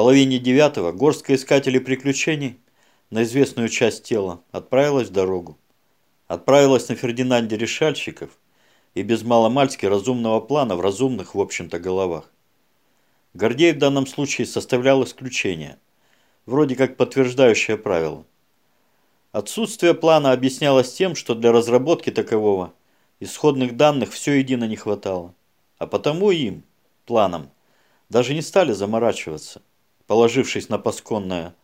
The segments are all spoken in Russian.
половине девятого горстка искателей приключений на известную часть тела отправилась в дорогу. Отправилась на Фердинанде решальщиков и без маломальски разумного плана в разумных, в общем-то, головах. Гордей в данном случае составлял исключение, вроде как подтверждающее правило. Отсутствие плана объяснялось тем, что для разработки такового исходных данных все едино не хватало. А потому им, планом, даже не стали заморачиваться, положившись на пасконное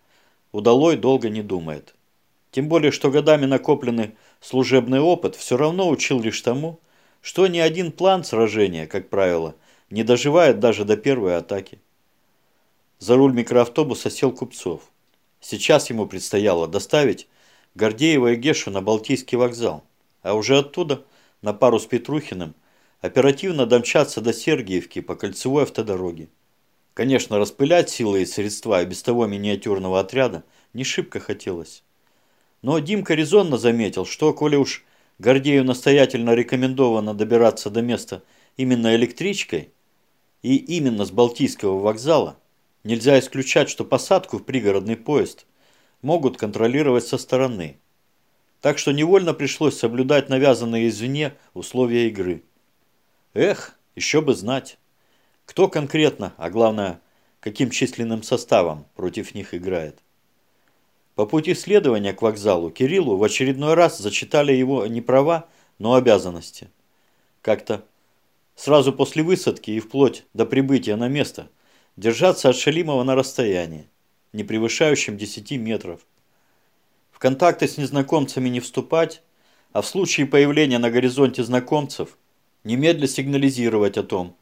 «удалой долго не думает». Тем более, что годами накопленный служебный опыт все равно учил лишь тому, что ни один план сражения, как правило, не доживает даже до первой атаки. За руль микроавтобуса сел Купцов. Сейчас ему предстояло доставить Гордеева и Гешу на Балтийский вокзал, а уже оттуда, на пару с Петрухиным, оперативно домчаться до Сергиевки по кольцевой автодороге. Конечно, распылять силы и средства и без того миниатюрного отряда не шибко хотелось. Но Димка резонно заметил, что, коли уж Гордею настоятельно рекомендовано добираться до места именно электричкой и именно с Балтийского вокзала, нельзя исключать, что посадку в пригородный поезд могут контролировать со стороны. Так что невольно пришлось соблюдать навязанные извне условия игры. Эх, еще бы знать. Кто конкретно, а главное, каким численным составом против них играет? По пути следования к вокзалу Кириллу в очередной раз зачитали его не права, но обязанности. Как-то сразу после высадки и вплоть до прибытия на место держаться от Шалимова на расстоянии, не превышающем 10 метров. В контакты с незнакомцами не вступать, а в случае появления на горизонте знакомцев немедля сигнализировать о том,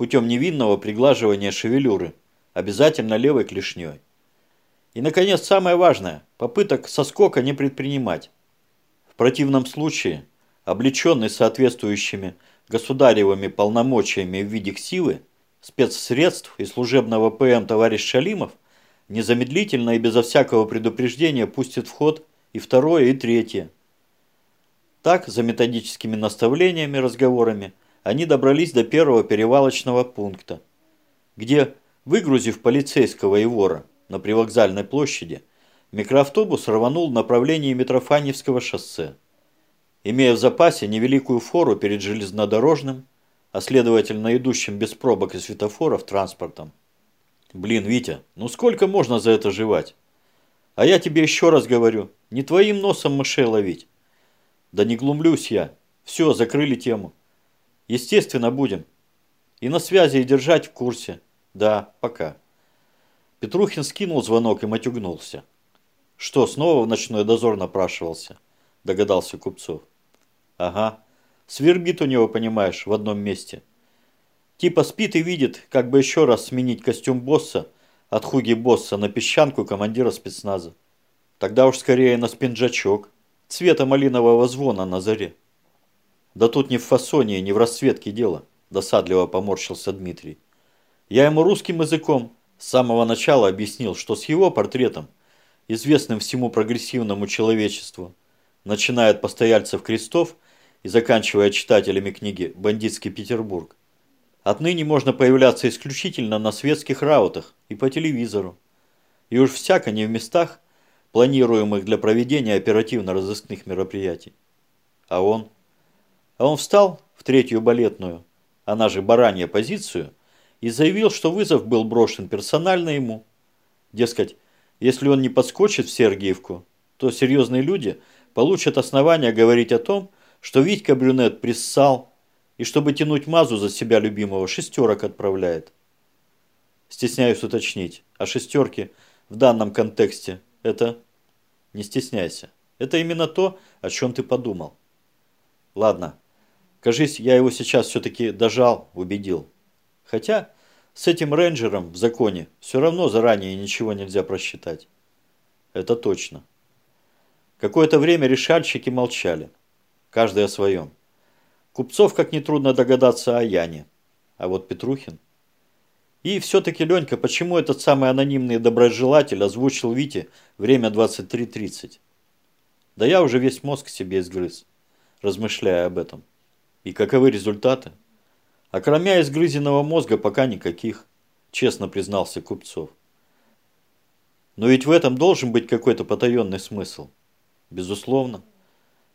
путем невинного приглаживания шевелюры, обязательно левой клешней. И, наконец, самое важное – попыток соскока не предпринимать. В противном случае, облеченный соответствующими государевыми полномочиями в виде ксивы, спецсредств и служебного ПМ товарищ Шалимов незамедлительно и безо всякого предупреждения пустит в ход и второе, и третье. Так, за методическими наставлениями, разговорами, они добрались до первого перевалочного пункта, где, выгрузив полицейского и вора на привокзальной площади, микроавтобус рванул в направлении Митрофаневского шоссе, имея в запасе невеликую фору перед железнодорожным, а следовательно идущим без пробок и светофоров транспортом. Блин, Витя, ну сколько можно за это жевать? А я тебе еще раз говорю, не твоим носом мышей ловить. Да не глумлюсь я. Все, закрыли тему. Естественно, будем. И на связи, и держать в курсе. Да, пока. Петрухин скинул звонок и матюгнулся. Что, снова в ночной дозор напрашивался? Догадался Купцов. Ага. Свербит у него, понимаешь, в одном месте. Типа спит и видит, как бы еще раз сменить костюм босса от хуги босса на песчанку командира спецназа. Тогда уж скорее на спинджачок цвета малинового звона на заре. «Да тут не в фасоне, не в расцветке дело», – досадливо поморщился Дмитрий. «Я ему русским языком с самого начала объяснил, что с его портретом, известным всему прогрессивному человечеству, начиная от постояльцев крестов и заканчивая читателями книги «Бандитский Петербург», отныне можно появляться исключительно на светских раутах и по телевизору. И уж всяко не в местах, планируемых для проведения оперативно-розыскных мероприятий. А он – а он встал в третью балетную, она же баранья позицию, и заявил, что вызов был брошен персонально ему. Дескать, если он не подскочит в Сергиевку, то серьезные люди получат основания говорить о том, что Витька Брюнет приссал и чтобы тянуть мазу за себя любимого шестерок отправляет. Стесняюсь уточнить, а шестерки в данном контексте это... Не стесняйся. Это именно то, о чем ты подумал. Ладно, Кажись, я его сейчас все-таки дожал, убедил. Хотя с этим рейнджером в законе все равно заранее ничего нельзя просчитать. Это точно. Какое-то время решальщики молчали. Каждый о своем. Купцов, как нетрудно догадаться, о Яне. А вот Петрухин... И все-таки, Ленька, почему этот самый анонимный доброжелатель озвучил Вите время 23.30? Да я уже весь мозг себе изгрыз, размышляя об этом. И каковы результаты? Кроме изгрызенного мозга пока никаких, честно признался Купцов. Но ведь в этом должен быть какой-то потаенный смысл. Безусловно.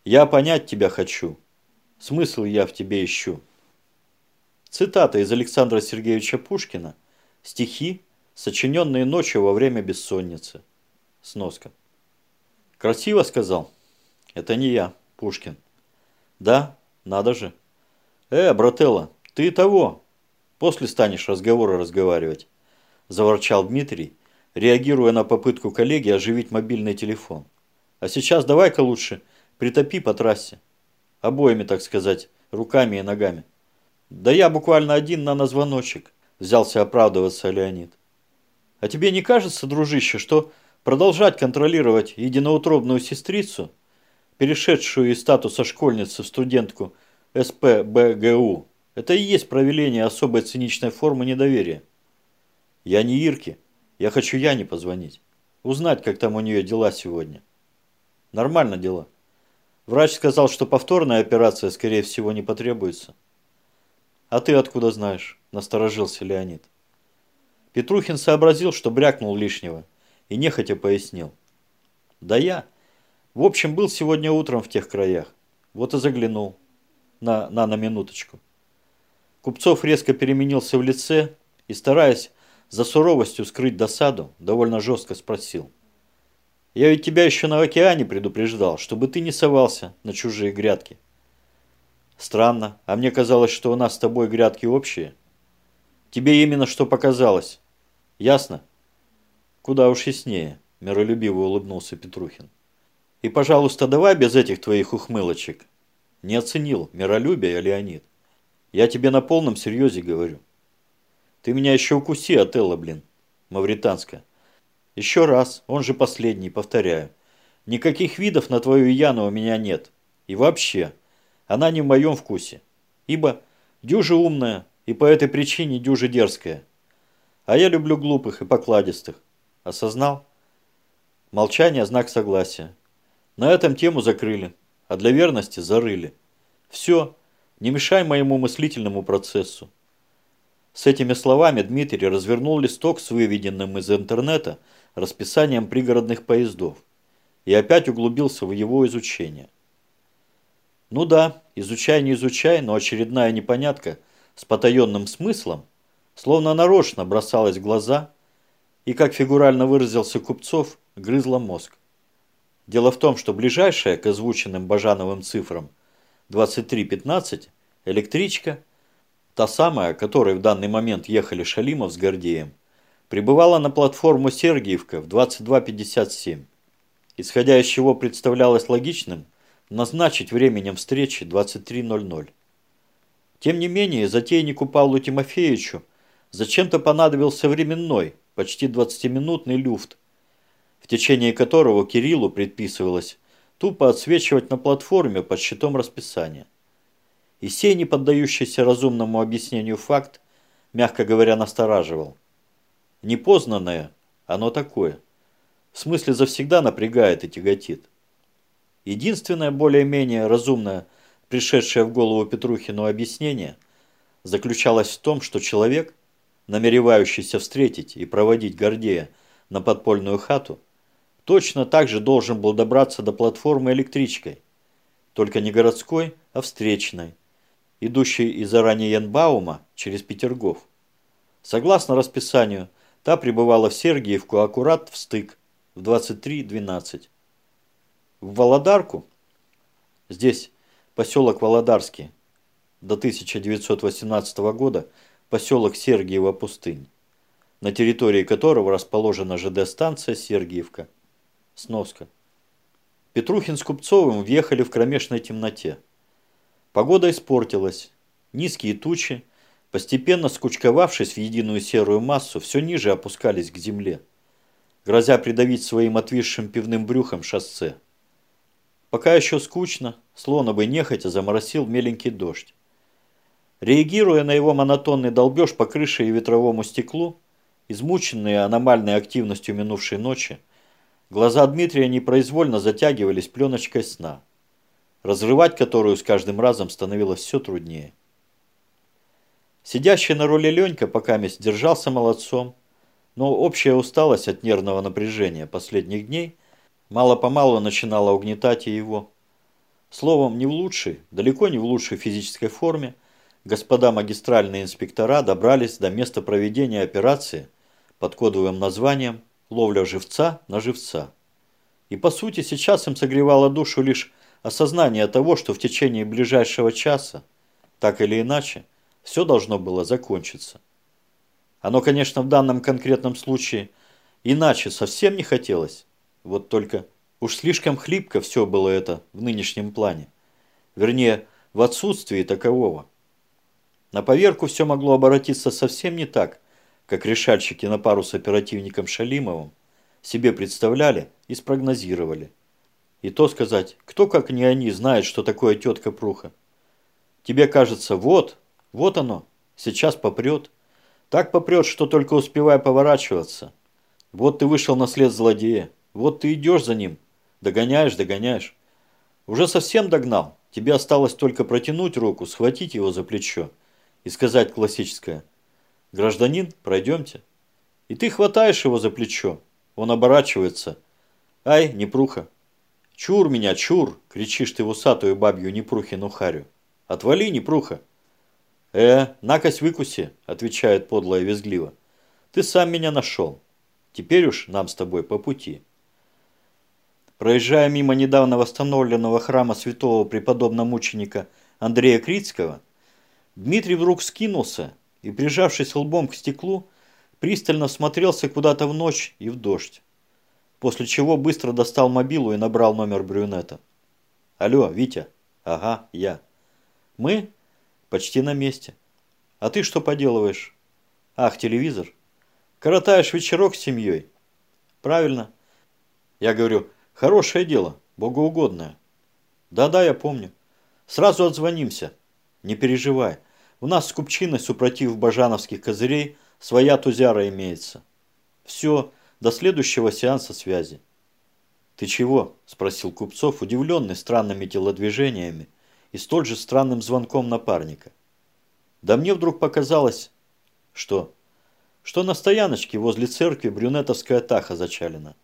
Я понять тебя хочу. Смысл я в тебе ищу. Цитата из Александра Сергеевича Пушкина. Стихи, сочиненные ночью во время бессонницы. Сноска. Красиво сказал? Это не я, Пушкин. Да, надо же. Э, брателло, ты того. После станешь разговоры разговаривать. Заворчал Дмитрий, реагируя на попытку коллеги оживить мобильный телефон. А сейчас давай-ка лучше притопи по трассе. Обоими, так сказать, руками и ногами. Да я буквально один на назвоночек, взялся оправдываться Леонид. А тебе не кажется, дружище, что продолжать контролировать единоутробную сестрицу, перешедшую из статуса школьницы в студентку СПБГУ, это и есть проявление особой циничной формы недоверия? Я не Ирке, я хочу Яне позвонить, узнать, как там у нее дела сегодня. Нормально дела. Врач сказал, что повторная операция, скорее всего, не потребуется. А ты откуда знаешь? Насторожился Леонид. Петрухин сообразил, что брякнул лишнего, и нехотя пояснил. Да я. В общем, был сегодня утром в тех краях. Вот и заглянул. На, на, на минуточку. Купцов резко переменился в лице и, стараясь за суровостью скрыть досаду, довольно жестко спросил. Я ведь тебя еще на океане предупреждал, чтобы ты не совался на чужие грядки. Странно, а мне казалось, что у нас с тобой грядки общие. Тебе именно что показалось. Ясно? Куда уж яснее, миролюбиво улыбнулся Петрухин. И, пожалуйста, давай без этих твоих ухмылочек. Не оценил миролюбие, Леонид. Я тебе на полном серьезе говорю. Ты меня еще укуси, Отелло, блин, мавританская. Еще раз, он же последний, повторяю. Никаких видов на твою Яну у меня нет. И вообще, она не в моем вкусе. Ибо дюжа умная и по этой причине дюжа дерзкая. А я люблю глупых и покладистых. Осознал? Молчание – знак согласия. На этом тему закрыли, а для верности зарыли. Все, не мешай моему мыслительному процессу. С этими словами Дмитрий развернул листок с выведенным из интернета – расписанием пригородных поездов и опять углубился в его изучение. Ну да, изучай не изучай, но очередная непонятка с потаенным смыслом словно нарочно бросалась в глаза и, как фигурально выразился Купцов, грызла мозг. Дело в том, что ближайшая к озвученным Бажановым цифрам 23.15 электричка, та самая, которой в данный момент ехали Шалимов с Гордеем, прибывала на платформу Сергиевка в 22.57, исходя из чего представлялось логичным назначить временем встречи 23.00. Тем не менее, затейнику Павлу Тимофеевичу зачем-то понадобился временной, почти 20-минутный люфт, в течение которого Кириллу предписывалось тупо отсвечивать на платформе под щитом расписания. И сей не поддающийся разумному объяснению факт, мягко говоря, настораживал – Непознанное, оно такое. В смысле завсегда напрягает и тяготит. Единственное более-менее разумное, пришедшее в голову Петрухину объяснение, заключалось в том, что человек, намеревающийся встретить и проводить Гордея на подпольную хату, точно так же должен был добраться до платформы электричкой, только не городской, а встречной, идущей из Араньенбаума через Петергоф. Согласно расписанию, Та прибывала в Сергиевку аккурат в стык в 23.12. В Володарку, здесь поселок Володарский, до 1918 года поселок Сергиева пустынь, на территории которого расположена ЖД-станция Сергиевка. Сноска. Петрухин с Купцовым въехали в кромешной темноте. Погода испортилась. Низкие тучи, постепенно скучковавшись в единую серую массу, все ниже опускались к земле, грозя придавить своим отвисшим пивным брюхом шоссе. Пока еще скучно, словно бы нехотя заморосил меленький дождь. Реагируя на его монотонный долбеж по крыше и ветровому стеклу, измученные аномальной активностью минувшей ночи, глаза Дмитрия непроизвольно затягивались пленочкой сна, разрывать которую с каждым разом становилось все труднее. Сидящий на роли Ленька покаместь держался молодцом, но общая усталость от нервного напряжения последних дней мало-помалу начинала угнетать и его. Словом, не в лучшей, далеко не в лучшей физической форме, господа магистральные инспектора добрались до места проведения операции под кодовым названием «Ловля живца на живца». И по сути сейчас им согревало душу лишь осознание того, что в течение ближайшего часа, так или иначе, все должно было закончиться. Оно, конечно, в данном конкретном случае иначе совсем не хотелось. Вот только уж слишком хлипко все было это в нынешнем плане. Вернее, в отсутствии такового. На поверку все могло оборотиться совсем не так, как решальщики на пару с оперативником Шалимовым себе представляли и спрогнозировали. И то сказать, кто как не они знает, что такое тетка Пруха. Тебе кажется, вот, вот оно, сейчас попрет. Так попрет, что только успевай поворачиваться. Вот ты вышел на след злодея. Вот ты идешь за ним. Догоняешь, догоняешь. Уже совсем догнал. Тебе осталось только протянуть руку, схватить его за плечо и сказать классическое «Гражданин, пройдемте». И ты хватаешь его за плечо. Он оборачивается. «Ай, непруха!» «Чур меня, чур!» – кричишь ты в усатую бабью Непрухину харю. «Отвали, Непруха!» «Э, накось выкуси», – отвечает подло и визгливо. «Ты сам меня нашел. Теперь уж нам с тобой по пути». Проезжая мимо недавно восстановленного храма святого преподобного мученика Андрея Крицкого, Дмитрий вдруг скинулся и, прижавшись лбом к стеклу, пристально всмотрелся куда-то в ночь и в дождь. После чего быстро достал мобилу и набрал номер брюнета. «Алло, Витя?» «Ага, я». «Мы?» Почти на месте. А ты что поделываешь? Ах, телевизор. Коротаешь вечерок с семьей. Правильно. Я говорю, хорошее дело, богоугодное. Да-да, я помню. Сразу отзвонимся. Не переживай. У нас с Купчиной, супротив бажановских козырей, своя тузяра имеется. Все, до следующего сеанса связи. «Ты чего?» – спросил Купцов, удивленный странными телодвижениями и столь же странным звонком напарника. Да мне вдруг показалось, что... Что на стояночке возле церкви брюнетовская таха зачалена.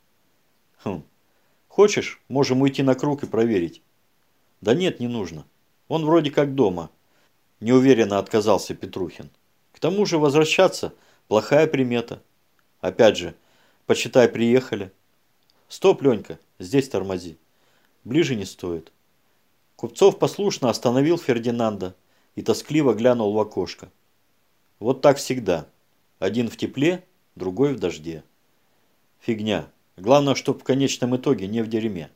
Хм. Хочешь, можем уйти на круг и проверить. Да нет, не нужно. Он вроде как дома. Неуверенно отказался Петрухин. К тому же возвращаться – плохая примета. Опять же, почитай, приехали. Стоп, Ленька, здесь тормози. Ближе не стоит. Купцов послушно остановил Фердинанда и тоскливо глянул в окошко. Вот так всегда. Один в тепле, другой в дожде. Фигня. Главное, чтоб в конечном итоге не в дерьме.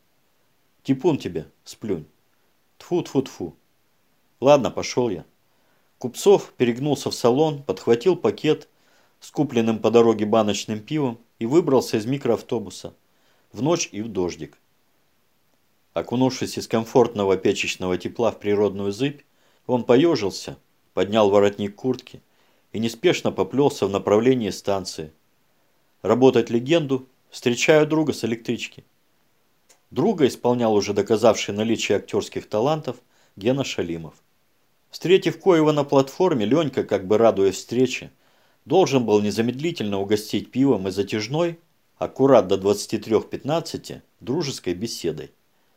Типун тебе, сплюнь. тфу тфу тфу Ладно, пошел я. Купцов перегнулся в салон, подхватил пакет с купленным по дороге баночным пивом и выбрался из микроавтобуса. В ночь и в дождик. Окунувшись из комфортного печечного тепла в природную зыбь, он поежился, поднял воротник куртки и неспешно поплелся в направлении станции. Работать легенду, встречаю друга с электрички. Друга исполнял уже доказавший наличие актерских талантов Гена Шалимов. Встретив Коева на платформе, Ленька, как бы радуясь встрече, должен был незамедлительно угостить пивом и затяжной, аккурат до 23.15, дружеской беседой.